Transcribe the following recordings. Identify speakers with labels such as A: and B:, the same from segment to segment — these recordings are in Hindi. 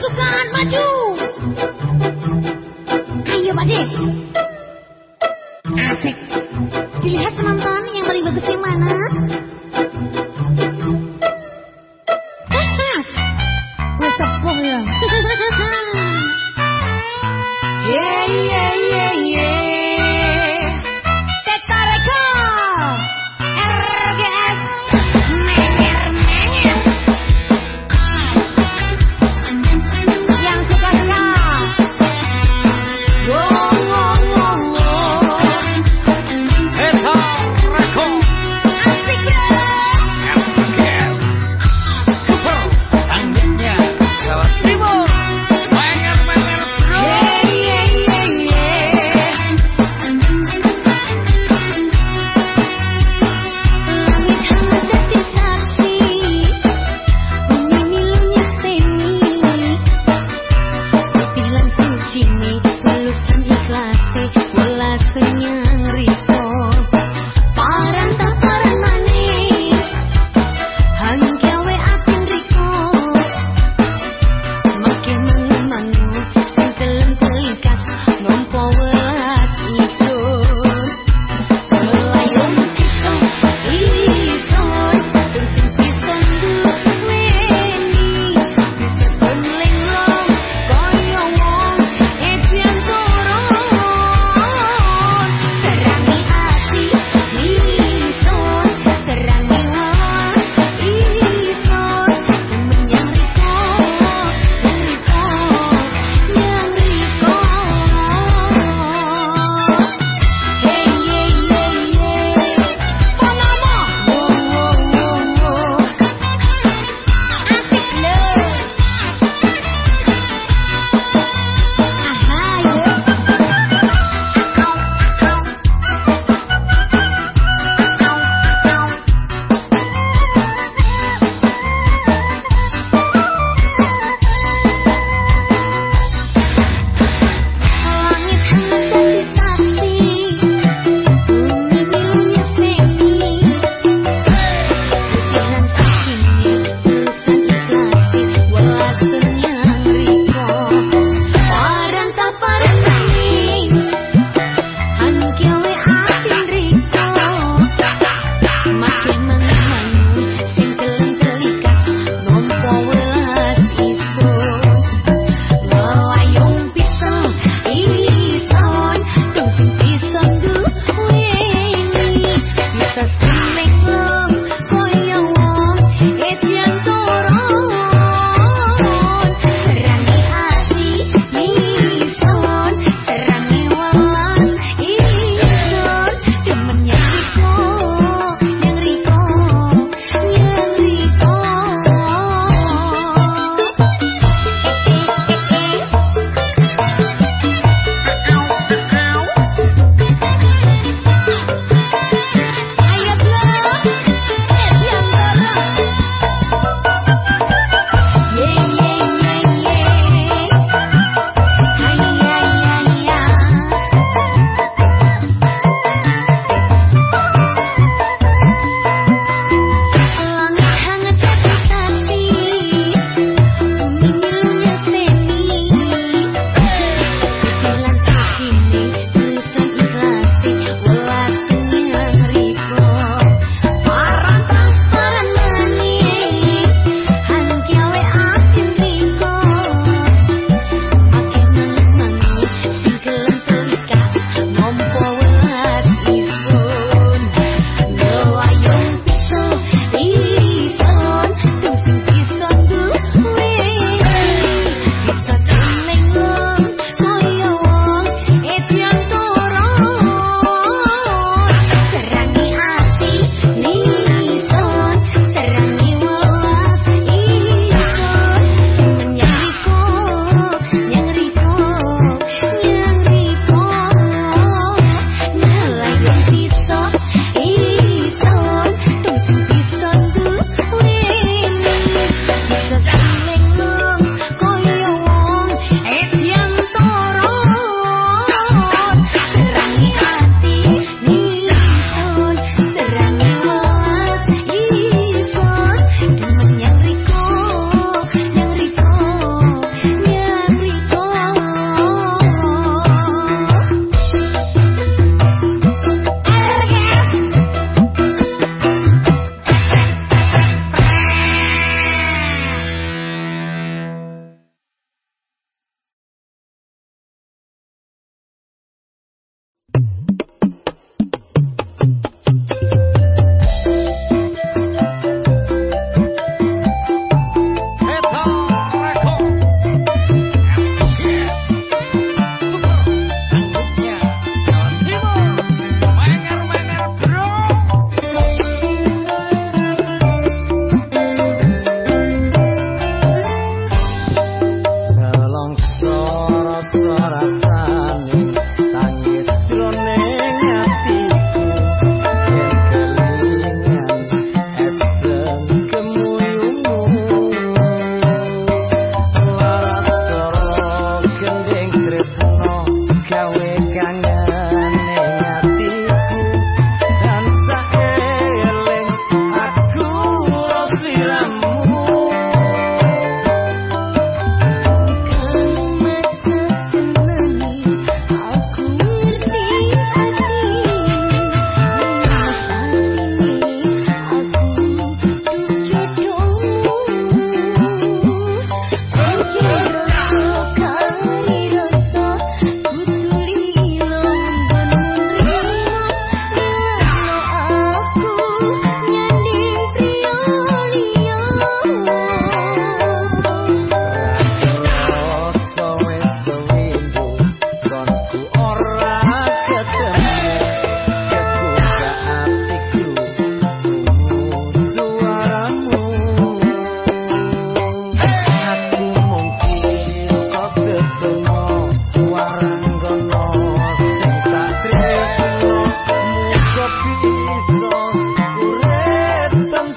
A: pasukan maju. Ayo Pak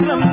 A: Come